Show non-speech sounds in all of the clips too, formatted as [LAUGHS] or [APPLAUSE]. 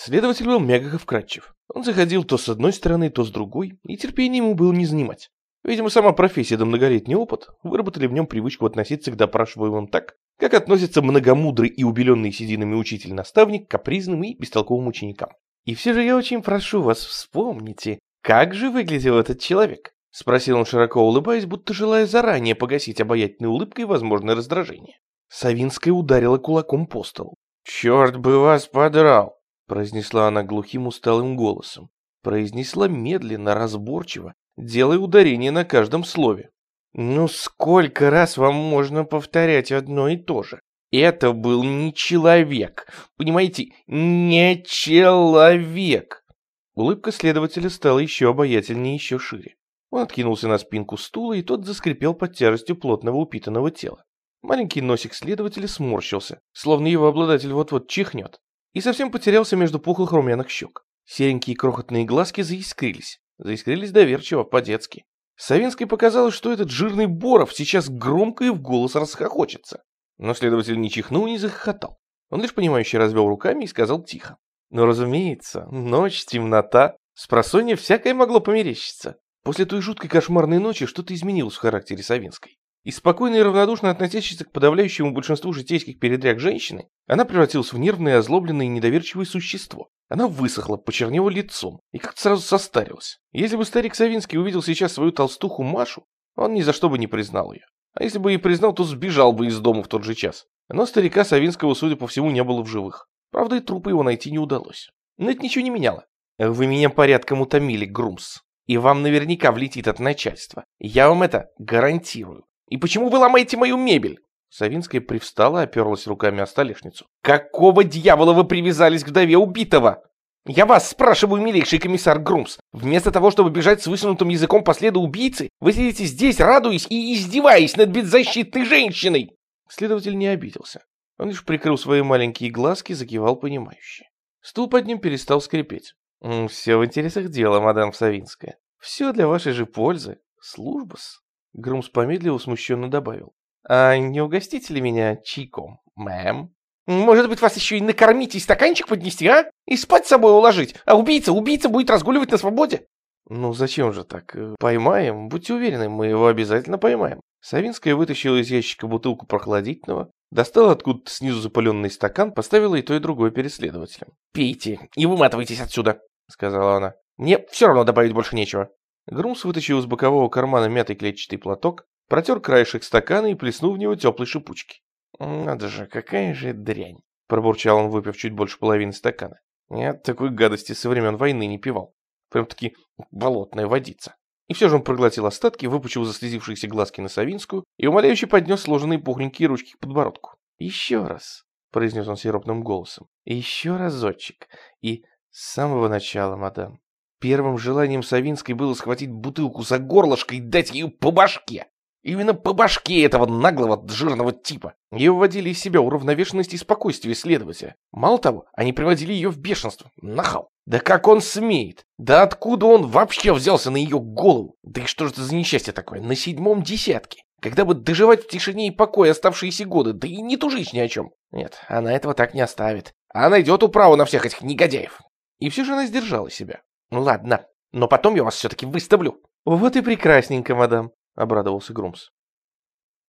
Следователь был мягок и вкрадчив. Он заходил то с одной стороны, то с другой, и терпение ему было не занимать. Видимо, сама профессия да многолетний опыт выработали в нем привычку относиться к допрашиваемым так, как относится многомудрый и убеленный сединами учитель-наставник к капризным и бестолковым ученикам. «И все же я очень прошу вас, вспомните, как же выглядел этот человек?» — спросил он, широко улыбаясь, будто желая заранее погасить обаятельной улыбкой возможное раздражение. Савинская ударила кулаком по столу. «Черт бы вас подрал!» — произнесла она глухим усталым голосом. Произнесла медленно, разборчиво, делая ударение на каждом слове. «Ну сколько раз вам можно повторять одно и то же? Это был не человек, понимаете, не человек!» Улыбка следователя стала еще обаятельнее, еще шире. Он откинулся на спинку стула, и тот заскрипел под тяжестью плотного упитанного тела. Маленький носик следователя сморщился, словно его обладатель вот-вот чихнет, и совсем потерялся между пухлых румяных щек. Серенькие крохотные глазки заискрились, заискрились доверчиво, по-детски. Савинской показалось, что этот жирный Боров сейчас громко и в голос расхохочется. Но следователь не чихнул, не захохотал. Он лишь понимающе развел руками и сказал тихо. «Ну, разумеется, ночь, темнота, с всякое могло померещиться. После той жуткой кошмарной ночи что-то изменилось в характере Савинской. И спокойно и равнодушно относящейся к подавляющему большинству житейских передряг женщины, она превратилась в нервное, озлобленное и недоверчивое существо. Она высохла, почернела лицом и как-то сразу состарилась. Если бы старик Савинский увидел сейчас свою толстуху Машу, он ни за что бы не признал ее. А если бы и признал, то сбежал бы из дома в тот же час. Но старика Савинского, судя по всему, не было в живых. Правда, и трупа его найти не удалось. Но это ничего не меняло. Вы меня порядком утомили, Грумс. И вам наверняка влетит от начальства. Я вам это гарантирую. И почему вы ломаете мою мебель?» Савинская привстала оперлась руками о столешницу. «Какого дьявола вы привязались к вдове убитого?» «Я вас спрашиваю, милейший комиссар Грумс, вместо того, чтобы бежать с высунутым языком по следу убийцы, вы сидите здесь, радуясь и издеваясь над беззащитной женщиной!» Следователь не обиделся. Он лишь прикрыл свои маленькие глазки закивал понимающе. Стул под ним перестал скрипеть. «Все в интересах дела, мадам Савинская. Все для вашей же пользы. Служба-с». Грумс помедлил смущенно добавил. «А не угостите ли меня чайком, мэм?» «Может быть, вас еще и накормить и стаканчик поднести, а? И спать с собой уложить, а убийца, убийца будет разгуливать на свободе?» «Ну зачем же так? Поймаем, будьте уверены, мы его обязательно поймаем». Савинская вытащила из ящика бутылку прохладительного, достала откуда-то снизу запаленный стакан, поставила и то, и другое перед следователем. «Пейте и выматывайтесь отсюда», — сказала она. «Мне все равно добавить больше нечего». Грумс вытащил из бокового кармана мятый клетчатый платок, протер краешек стакана и плеснул в него теплой шипучки. «Надо же, какая же дрянь!» — пробурчал он, выпив чуть больше половины стакана. «Я такой гадости со времен войны не пивал. Прям-таки болотная водица». И все же он проглотил остатки, выпучил заслезившиеся глазки на Савинскую и умоляюще поднес сложенные пухленькие ручки к подбородку. «Еще раз», — произнес он сиропным голосом, — «еще разочек. И с самого начала, мадам. Первым желанием Савинской было схватить бутылку за горлышко и дать ее по башке. Именно по башке этого наглого жирного типа. Ее вводили из себя уравновешенность и спокойствие следователя. Мало того, они приводили ее в бешенство. Нахал. Да как он смеет? Да откуда он вообще взялся на ее голову? Да и что же это за несчастье такое? На седьмом десятке. Когда бы доживать в тишине и покое оставшиеся годы, да и не тужить ни о чем. Нет, она этого так не оставит. Она найдет управу на всех этих негодяев. И все же она сдержала себя. Ну ладно, но потом я вас все-таки выставлю. Вот и прекрасненько, мадам, обрадовался Грумс.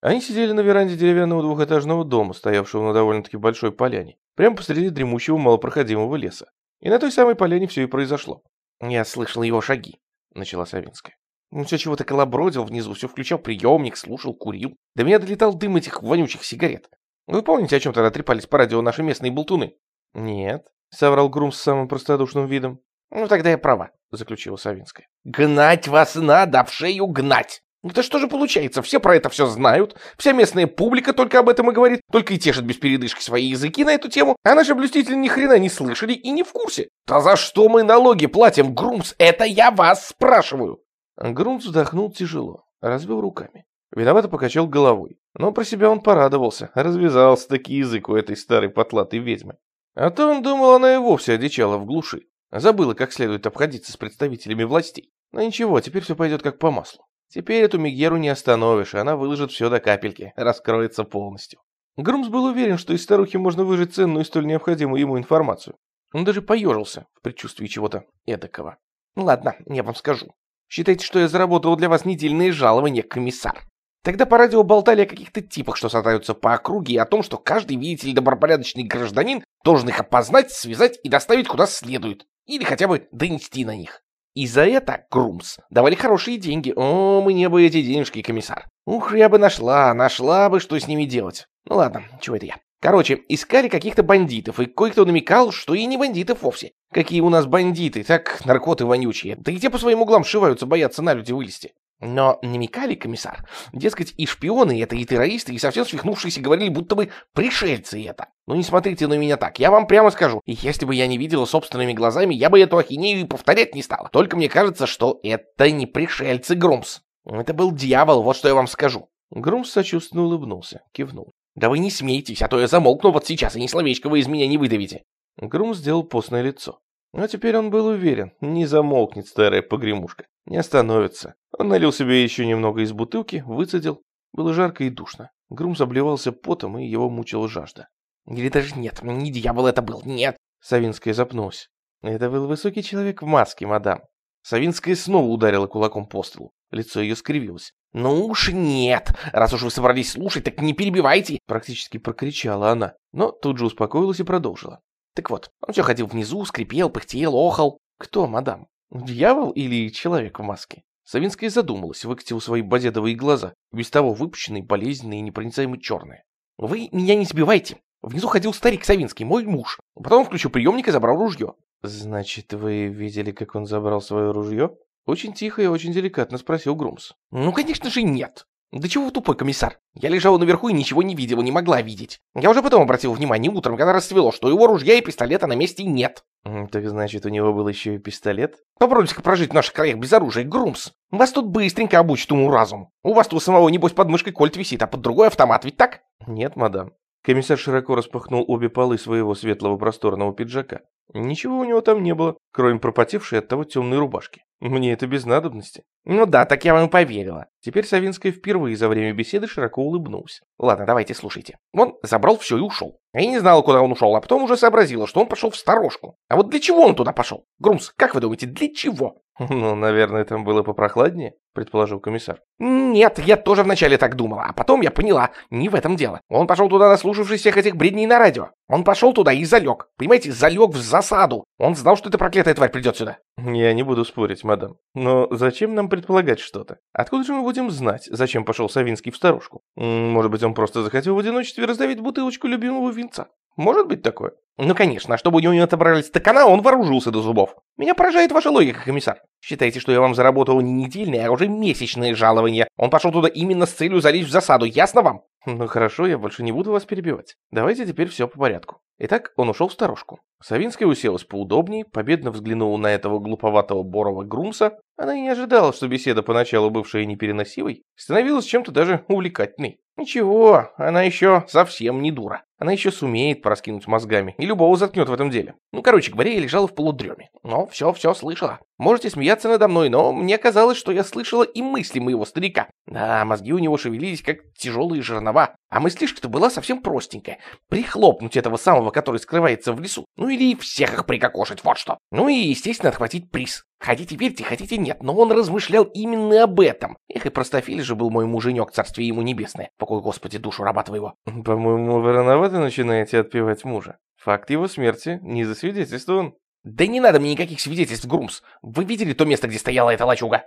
Они сидели на веранде деревянного двухэтажного дома, стоявшего на довольно-таки большой поляне, прямо посреди дремучего малопроходимого леса. И на той самой поляне все и произошло. «Я слышал его шаги», — начала Савинская. Он все чего-то колобродил внизу, все включал приемник, слушал, курил. До меня долетал дым этих вонючих сигарет. Вы помните, о чем тогда трепались по радио наши местные болтуны? Нет, соврал Грумс с самым простодушным видом. «Ну, тогда я права», — заключила Савинская. «Гнать вас надо, в шею гнать!» Это что же получается? Все про это все знают, вся местная публика только об этом и говорит, только и тешит без передышки свои языки на эту тему, а наши блюстители ни хрена не слышали и не в курсе. Да за что мы налоги платим, Грумс? Это я вас спрашиваю. Грумс вздохнул тяжело, развел руками. Виновато покачал головой. Но про себя он порадовался, развязался таки язык у этой старой потлатой ведьмы. А то он думал, она и вовсе одичала в глуши. Забыла, как следует обходиться с представителями властей. Но ничего, теперь все пойдет как по маслу. Теперь эту Мегеру не остановишь, она выложит все до капельки, [LAUGHS] раскроется полностью. Грумс был уверен, что из старухи можно выжать ценную и столь необходимую ему информацию. Он даже поежился в предчувствии чего-то эдакого. «Ну ладно, я вам скажу. Считайте, что я заработал для вас недельные жалования, комиссар. Тогда по радио болтали о каких-то типах, что сатаются по округе, и о том, что каждый, видите ли, добропорядочный гражданин должен их опознать, связать и доставить куда следует. Или хотя бы донести на них. И за это, Грумс, давали хорошие деньги. О, мне бы эти денежки, комиссар. Ух, я бы нашла, нашла бы, что с ними делать. Ну ладно, чего это я? Короче, искали каких-то бандитов, и кое-кто намекал, что и не бандитов вовсе. Какие у нас бандиты, так наркоты вонючие. Да где по своим углам шиваются, боятся на люди вылезти. Но намекали, комиссар, дескать, и шпионы это, и террористы, и совсем свихнувшиеся говорили, будто бы пришельцы это. Ну не смотрите на меня так, я вам прямо скажу, и если бы я не видела собственными глазами, я бы эту ахинею и повторять не стала. Только мне кажется, что это не пришельцы, Грумс. Это был дьявол, вот что я вам скажу. Грумс сочувственно улыбнулся, кивнул. Да вы не смейтесь, а то я замолкну вот сейчас, и ни словечко вы из меня не выдавите. Грумс сделал постное лицо. Но теперь он был уверен, не замолкнет старая погремушка, не остановится. Он налил себе еще немного из бутылки, выцедил. Было жарко и душно. Грум обливался потом, и его мучила жажда. «Или даже нет, не дьявол это был, нет!» Савинская запнулась. «Это был высокий человек в маске, мадам». Савинская снова ударила кулаком по столу. Лицо ее скривилось. «Ну уж нет! Раз уж вы собрались слушать, так не перебивайте!» Практически прокричала она, но тут же успокоилась и продолжила. Так вот, он все ходил внизу, скрипел, пыхтел, охал. Кто, мадам? Дьявол или человек в маске? Савинская задумалась, выкатила свои базедовые глаза, без того выпущенные, болезненные и непроницаемо черные. «Вы меня не сбивайте! Внизу ходил старик Савинский, мой муж. Потом включил приемник и забрал ружье». «Значит, вы видели, как он забрал свое ружье?» Очень тихо и очень деликатно спросил Грумс. «Ну, конечно же, нет. «Да чего вы тупой, комиссар? Я лежала наверху и ничего не видела, не могла видеть. Я уже потом обратил внимание утром, когда расцвело, что его ружья и пистолета на месте нет». «Так значит, у него был еще и пистолет?» «Попробуйте-ка прожить в наших краях без оружия, Грумс. Вас тут быстренько обучат уму разум. У вас тут у самого, небось, под мышкой кольт висит, а под другой автомат, ведь так?» «Нет, мадам». Комиссар широко распахнул обе полы своего светлого просторного пиджака. Ничего у него там не было, кроме пропотевшей от того темной рубашки. Мне это без надобности. Ну да, так я вам и поверила. Теперь Савинская впервые за время беседы широко улыбнулся. Ладно, давайте слушайте. Он забрал все и ушел. Я не знала, куда он ушел, а потом уже сообразила, что он пошел в сторожку. А вот для чего он туда пошел? Грумс, как вы думаете, для чего? [LAUGHS] Ну, наверное, там было попрохладнее, предположил комиссар. Нет, я тоже вначале так думала, а потом я поняла, не в этом дело. Он пошел туда, наслушавшись всех этих бредней на радио. Он пошел туда и залег. Понимаете, залег в засаду. Он знал, что эта проклятая тварь придет сюда. Я не буду спорить, мадам. Но зачем нам предполагать что-то? Откуда же мы будем знать, зачем пошел Савинский в старушку? Может быть, он просто захотел в одиночестве раздавить бутылочку любимого винца? Может быть такое? Ну, конечно, а чтобы у него отобрали стакана, он вооружился до зубов. Меня поражает ваша логика, комиссар. Считаете, что я вам заработал не недельное, а уже месячное жалование. Он пошел туда именно с целью залезть в засаду, ясно вам? Ну хорошо, я больше не буду вас перебивать. Давайте теперь все по порядку. Итак, он ушел в сторожку. Савинская уселась поудобнее, победно взглянула на этого глуповатого Борова Грумса. Она и не ожидала, что беседа, поначалу бывшая непереносивой, становилась чем-то даже увлекательной. Ничего, она еще совсем не дура. Она еще сумеет проскинуть мозгами, и любого заткнет в этом деле. Ну, короче говоря, я лежала в полудреме. Но все-все слышала. Можете смеяться надо мной, но мне казалось, что я слышала и мысли моего старика. Да, мозги у него шевелились, как тяжелые жернова. А мыслишка-то была совсем простенькая. Прихлопнуть этого самого, который скрывается в лесу. Ну или всех их прикокошить, вот что. Ну и, естественно, отхватить приз. Хотите верьте, хотите нет, но он размышлял именно об этом. Эх, и простофиль же был мой муженек, царствие ему небесное. Покой, Господи, душу раба твоего. По-моему, вы рановато начинаете отпевать мужа. Факт его смерти не засвидетельствован. Да не надо мне никаких свидетельств, Грумс. Вы видели то место, где стояла эта лачуга?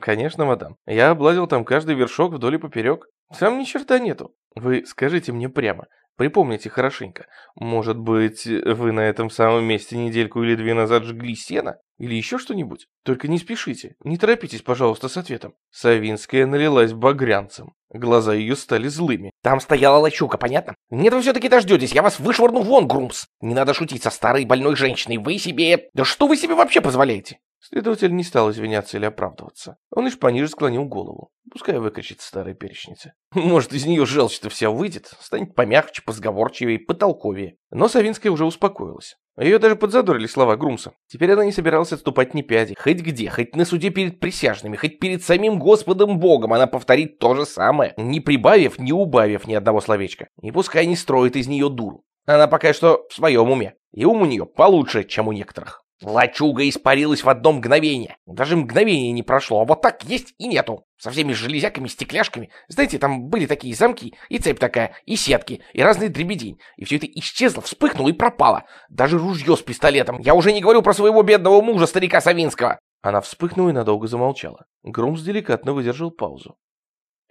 Конечно, мадам. Я облазил там каждый вершок вдоль и поперек. Там ни черта нету. Вы скажите мне прямо, припомните хорошенько. Может быть, вы на этом самом месте недельку или две назад жгли сено? Или еще что-нибудь? Только не спешите, не торопитесь, пожалуйста, с ответом. Савинская налилась багрянцем. Глаза ее стали злыми. Там стояла лачуга, понятно? Нет, вы все-таки дождетесь, я вас вышвырну вон, Грумс. Не надо шутить со старой больной женщиной, вы себе... Да что вы себе вообще позволяете? Следователь не стал извиняться или оправдываться. Он лишь пониже склонил голову. Пускай выкричит старая перечница. [LAUGHS] Может, из нее желчь-то вся выйдет, станет помягче, позговорчивее, потолковее. Но Савинская уже успокоилась. Ее даже подзадорили слова Грумса. Теперь она не собиралась отступать ни пяди. Хоть где, хоть на суде перед присяжными, хоть перед самим Господом Богом, она повторит то же самое, не прибавив, не убавив ни одного словечка. И пускай не строит из нее дуру. Она пока что в своем уме. И ум у нее получше, чем у некоторых. Лачуга испарилась в одно мгновение. Даже мгновение не прошло, а вот так есть и нету. Со всеми железяками, стекляшками. Знаете, там были такие замки, и цепь такая, и сетки, и разные дребедень. И все это исчезло, вспыхнуло и пропало. Даже ружье с пистолетом. Я уже не говорю про своего бедного мужа, старика Савинского. Она вспыхнула и надолго замолчала. Грумс деликатно выдержал паузу.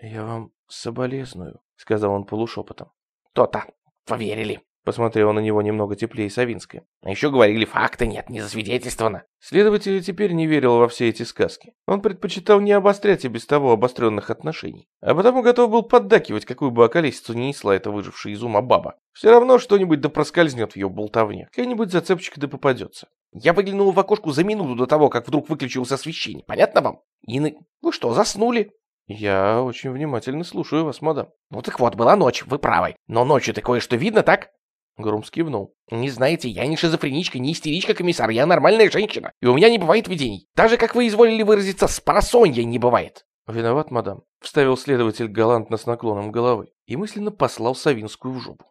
«Я вам соболезную», — сказал он полушепотом. «То-то, поверили». Посмотрела на него немного теплее Савинская. А еще говорили, факты нет, не засвидетельствовано. Следователь теперь не верил во все эти сказки. Он предпочитал не обострять и без того обостренных отношений. А потому готов был поддакивать, какую бы околесицу не несла эта выжившая из ума баба. Все равно что-нибудь да проскользнет в ее болтовне. Какая-нибудь зацепочка да попадется. Я выглянул в окошко за минуту до того, как вдруг выключилось освещение. Понятно вам? И на... Вы что, заснули? Я очень внимательно слушаю вас, мадам. Ну так вот, была ночь, вы правы. Но ночью-то кое-что видно, так? Грумс кивнул. «Не знаете, я не шизофреничка, не истеричка, комиссар, я нормальная женщина, и у меня не бывает видений. Даже, как вы изволили выразиться, с парасонья не бывает». «Виноват, мадам», — вставил следователь галантно с наклоном головы и мысленно послал Савинскую в жопу.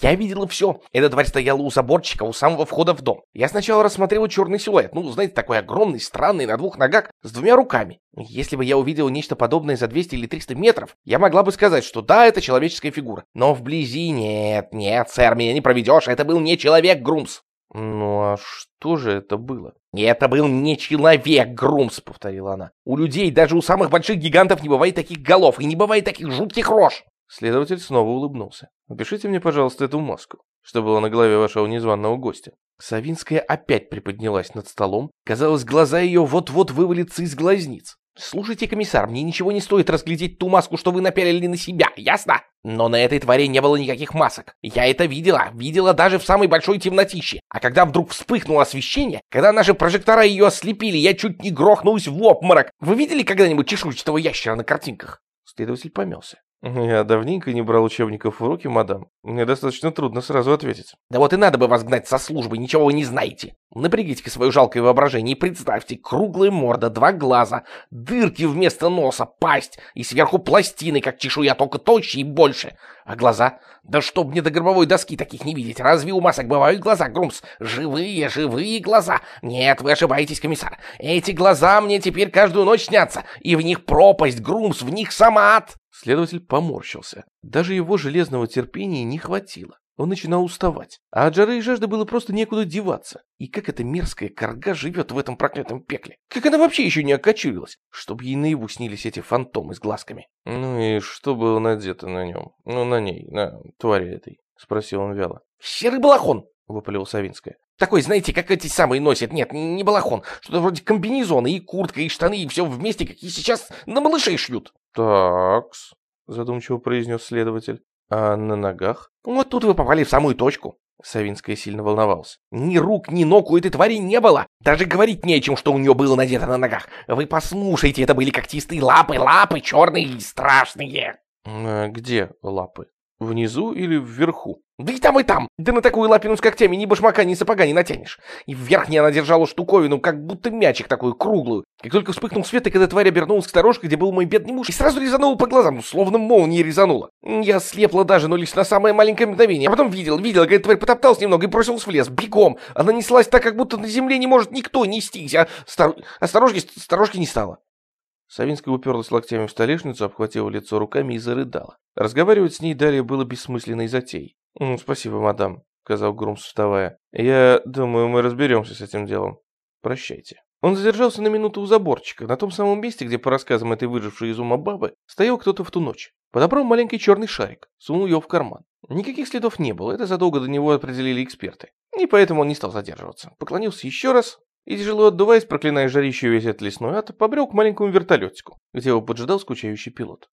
Я видела все. Эта тварь стояла у заборчика, у самого входа в дом. Я сначала рассмотрела черный силуэт. Ну, знаете, такой огромный, странный, на двух ногах, с двумя руками. Если бы я увидела нечто подобное за 200 или 300 метров, я могла бы сказать, что да, это человеческая фигура. Но вблизи нет, нет, сэр, меня не проведешь, это был не человек, Грумс. «Ну а что же это было?» «Это был не человек, Грумс», — повторила она. «У людей, даже у самых больших гигантов, не бывает таких голов и не бывает таких жутких рож». Следователь снова улыбнулся. «Опишите мне, пожалуйста, эту маску, что было на голове вашего незваного гостя». Савинская опять приподнялась над столом. Казалось, глаза ее вот-вот вывалятся из глазниц. «Слушайте, комиссар, мне ничего не стоит разглядеть ту маску, что вы напялили на себя, ясно? Но на этой твари не было никаких масок. Я это видела, видела даже в самой большой темнотище. А когда вдруг вспыхнуло освещение, когда наши прожектора ее ослепили, я чуть не грохнулась в обморок. Вы видели когда-нибудь чешуйчатого ящера на картинках?» Следователь помялся. «Я давненько не брал учебников в руки, мадам. Мне достаточно трудно сразу ответить». «Да вот и надо бы вас гнать со службы, ничего вы не знаете. Напрягите-ка свое жалкое воображение и представьте, круглая морда, два глаза, дырки вместо носа, пасть и сверху пластины, как чешуя, только толще и больше. А глаза? Да чтоб мне до гробовой доски таких не видеть. Разве у масок бывают глаза, Грумс? Живые, живые глаза. Нет, вы ошибаетесь, комиссар. Эти глаза мне теперь каждую ночь снятся, и в них пропасть, Грумс, в них сама ад». Следователь поморщился. Даже его железного терпения не хватило. Он начинал уставать. А от жары и жажды было просто некуда деваться. И как эта мерзкая корга живет в этом проклятом пекле? Как она вообще еще не окочурилась? Чтобы ей наяву снились эти фантомы с глазками. Ну и что было надето на нем? Ну, на ней, на твари этой? Спросил он вяло. Серый балахон, выпалил Савинская. Такой, знаете, как эти самые носят. Нет, не балахон. Что-то вроде комбинезона, и куртка, и штаны, и все вместе, какие сейчас на малышей шьют. «Такс», — задумчиво произнес следователь. «А на ногах?» «Вот тут вы попали в самую точку». Савинская сильно волновался. «Ни рук, ни ног у этой твари не было. Даже говорить не о чем, что у нее было надето на ногах. Вы послушайте, это были когтистые лапы, лапы черные и страшные». «А где лапы? Внизу или вверху?» Да и там, и там. Да на такую лапину с когтями ни башмака, ни сапога не натянешь. И в верхней она держала штуковину, как будто мячик такую, круглую. Как только вспыхнул свет, и когда тварь обернулась к сторожке, где был мой бедный муж, и сразу резанула по глазам, словно молния резанула. Я слепла даже, но лишь на самое маленькое мгновение. А потом видел, видел, как тварь потопталась немного и бросилась в лес, бегом. Она неслась так, как будто на земле не может никто нестись, а стор... осторожки, сторожки не стало. Савинская уперлась локтями в столешницу, обхватила лицо руками и зарыдала. Разговаривать с ней далее было бессмысленной затеей. «Ну, спасибо, мадам», — сказал Грумс, вставая. «Я думаю, мы разберемся с этим делом. Прощайте». Он задержался на минуту у заборчика, на том самом месте, где, по рассказам этой выжившей из ума бабы, стоял кто-то в ту ночь. Подобрал маленький черный шарик, сунул его в карман. Никаких следов не было, это задолго до него определили эксперты. И поэтому он не стал задерживаться. Поклонился еще раз, и, тяжело отдуваясь, проклиная жарище весь этот лесной ад, побрел к маленькому вертолетику, где его поджидал скучающий пилот.